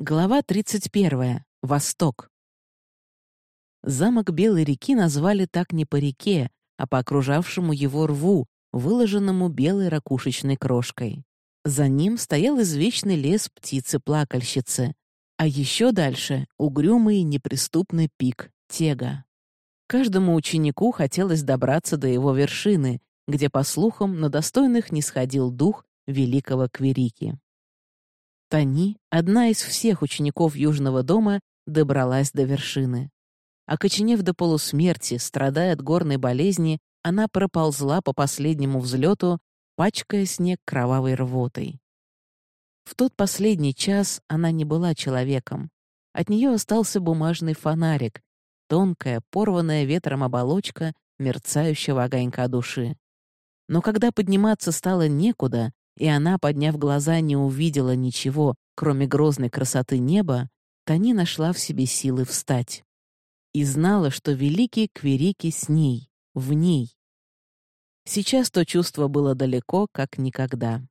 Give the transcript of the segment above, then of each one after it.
Глава 31. Восток. Замок Белой реки назвали так не по реке, а по окружавшему его рву, выложенному белой ракушечной крошкой. За ним стоял извечный лес птицы-плакальщицы, а еще дальше — угрюмый неприступный пик Тега. Каждому ученику хотелось добраться до его вершины, где, по слухам, на достойных не сходил дух великого Кверики. Тани, одна из всех учеников Южного дома, добралась до вершины. Окоченев до полусмерти, страдая от горной болезни, она проползла по последнему взлету, пачкая снег кровавой рвотой. В тот последний час она не была человеком. От нее остался бумажный фонарик, тонкая, порванная ветром оболочка мерцающего огонька души. Но когда подниматься стало некуда, и она, подняв глаза, не увидела ничего, кроме грозной красоты неба, Тани нашла в себе силы встать. И знала, что великий Кверики с ней, в ней. Сейчас то чувство было далеко, как никогда.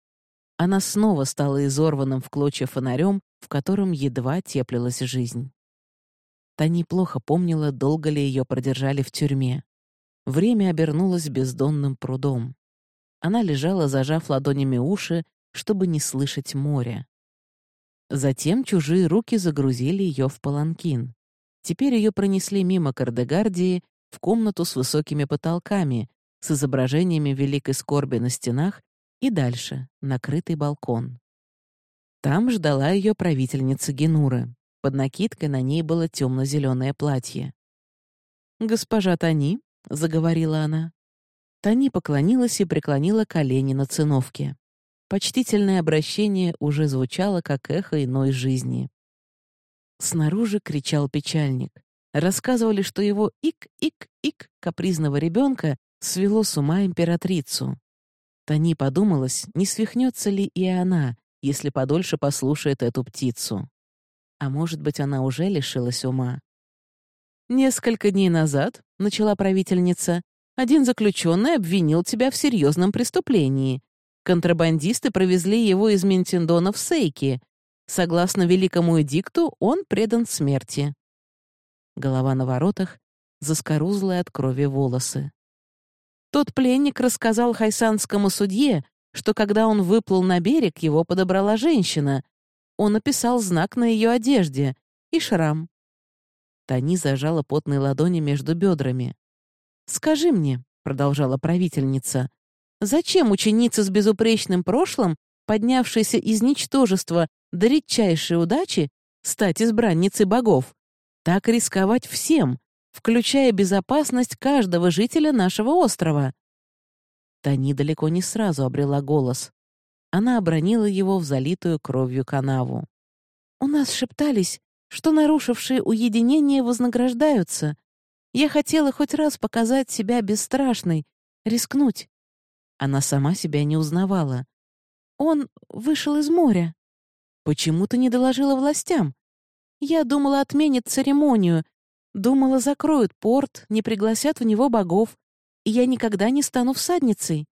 Она снова стала изорванным в клочья фонарем, в котором едва теплилась жизнь. Тани плохо помнила, долго ли ее продержали в тюрьме. Время обернулось бездонным прудом. Она лежала, зажав ладонями уши, чтобы не слышать моря. Затем чужие руки загрузили ее в паланкин. Теперь ее пронесли мимо Кардегардии в комнату с высокими потолками, с изображениями великой скорби на стенах и дальше, накрытый балкон. Там ждала ее правительница Генуры. Под накидкой на ней было темно-зеленое платье. «Госпожа Тани», — заговорила она, Тани поклонилась и преклонила колени на циновке. Почтительное обращение уже звучало, как эхо иной жизни. Снаружи кричал печальник. Рассказывали, что его ик-ик-ик капризного ребенка свело с ума императрицу. Тани подумалась, не свихнется ли и она, если подольше послушает эту птицу. А может быть, она уже лишилась ума. «Несколько дней назад», — начала правительница, один заключенный обвинил тебя в серьезном преступлении. Контрабандисты провезли его из Ментиндона в Сейки. Согласно великому эдикту, он предан смерти. Голова на воротах, заскорузлые от крови волосы. Тот пленник рассказал хайсанскому судье, что когда он выплыл на берег, его подобрала женщина. Он описал знак на ее одежде и шрам. Тани зажала потные ладони между бедрами. «Скажи мне», — продолжала правительница, «зачем ученица с безупречным прошлым, поднявшейся из ничтожества до редчайшей удачи, стать избранницей богов, так рисковать всем, включая безопасность каждого жителя нашего острова?» Тани далеко не сразу обрела голос. Она обронила его в залитую кровью канаву. «У нас шептались, что нарушившие уединение вознаграждаются, я хотела хоть раз показать себя бесстрашной, рискнуть. Она сама себя не узнавала. Он вышел из моря. Почему ты не доложила властям? Я думала, отменят церемонию. Думала, закроют порт, не пригласят в него богов, и я никогда не стану всадницей.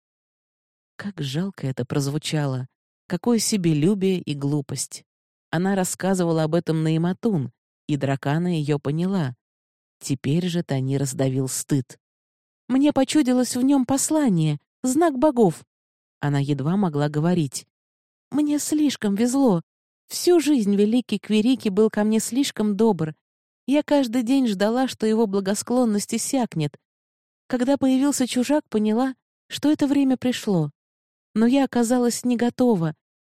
Как жалко это прозвучало. Какое себелюбие и глупость. Она рассказывала об этом на Иматун, и дракана ее поняла. Теперь же Тани раздавил стыд. «Мне почудилось в нем послание, знак богов». Она едва могла говорить. «Мне слишком везло. Всю жизнь великий Кверики был ко мне слишком добр. Я каждый день ждала, что его благосклонность иссякнет. Когда появился чужак, поняла, что это время пришло. Но я оказалась не готова.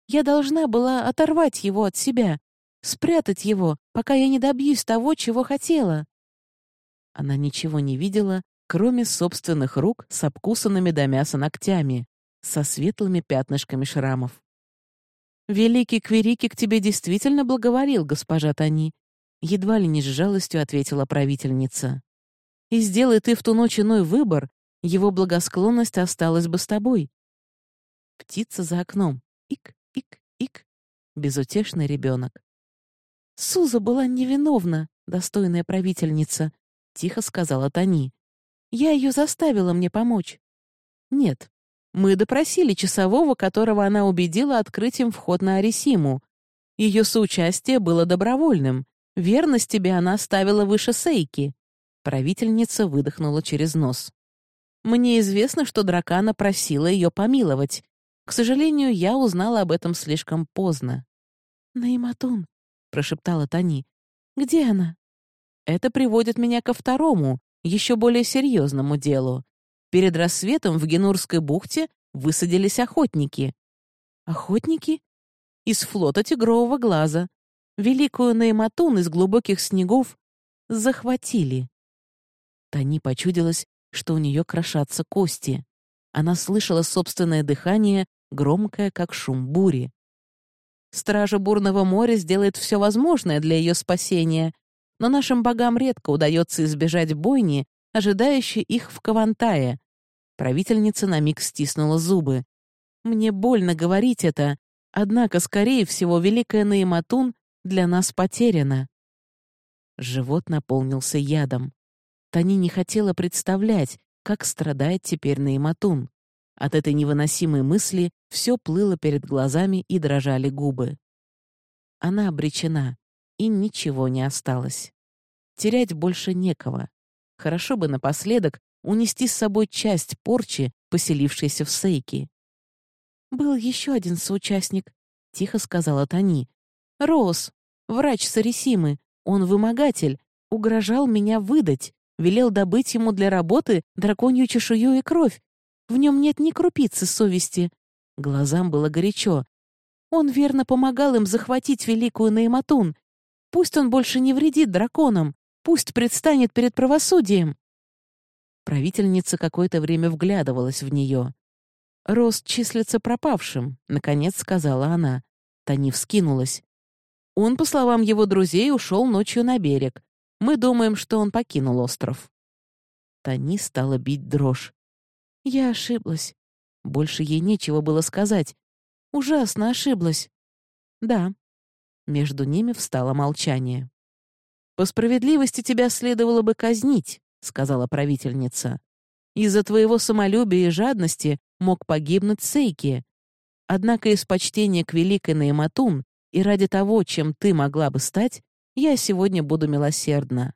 Я должна была оторвать его от себя, спрятать его, пока я не добьюсь того, чего хотела. Она ничего не видела, кроме собственных рук с обкусанными до мяса ногтями, со светлыми пятнышками шрамов. «Великий Кверики к тебе действительно благоволил, госпожа Тани», едва ли не с жалостью ответила правительница. «И сделай ты в ту ночь иной выбор, его благосклонность осталась бы с тобой». Птица за окном. Ик, ик, ик. Безутешный ребенок. Суза была невиновна, достойная правительница, тихо сказала Тони. «Я ее заставила мне помочь». «Нет. Мы допросили часового, которого она убедила открыть им вход на Арисиму. Ее соучастие было добровольным. Верность тебе она ставила выше Сейки. Правительница выдохнула через нос. Мне известно, что Дракана просила ее помиловать. К сожалению, я узнала об этом слишком поздно. «Наиматун», — прошептала Тани, — «где она?» Это приводит меня ко второму, еще более серьезному делу. Перед рассветом в Генурской бухте высадились охотники. Охотники? Из флота Тигрового глаза. Великую Наиматун из глубоких снегов захватили. Тани почудилась, что у нее крошатся кости. Она слышала собственное дыхание, громкое, как шум бури. Стража бурного моря сделает все возможное для ее спасения, но нашим богам редко удается избежать бойни, ожидающей их в Кавантае. Правительница на миг стиснула зубы. «Мне больно говорить это, однако, скорее всего, Великая Наиматун для нас потеряна». Живот наполнился ядом. Тани не хотела представлять, как страдает теперь Наиматун. От этой невыносимой мысли все плыло перед глазами и дрожали губы. Она обречена и ничего не осталось. Терять больше некого. Хорошо бы напоследок унести с собой часть порчи, поселившейся в Сейке. «Был еще один соучастник», — тихо сказала Тони. «Роуз, врач Сарисимы, он вымогатель, угрожал меня выдать, велел добыть ему для работы драконью чешую и кровь. В нем нет ни крупицы совести». Глазам было горячо. Он верно помогал им захватить великую Наиматун. Пусть он больше не вредит драконам, пусть предстанет перед правосудием. Правительница какое-то время вглядывалась в нее. «Рост числится пропавшим», — наконец сказала она. Тани вскинулась. Он, по словам его друзей, ушел ночью на берег. Мы думаем, что он покинул остров. Тани стала бить дрожь. Я ошиблась. Больше ей нечего было сказать. Ужасно ошиблась. Да. Между ними встало молчание. «По справедливости тебя следовало бы казнить», — сказала правительница. «Из-за твоего самолюбия и жадности мог погибнуть Сейки. Однако из почтения к великой Наиматун и ради того, чем ты могла бы стать, я сегодня буду милосердна.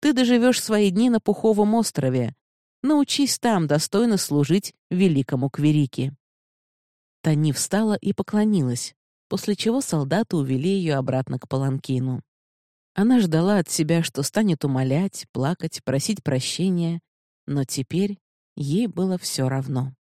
Ты доживешь свои дни на Пуховом острове. Научись там достойно служить великому Кверике». Тани встала и поклонилась, после чего солдаты увели ее обратно к Паланкину. Она ждала от себя, что станет умолять, плакать, просить прощения, но теперь ей было все равно.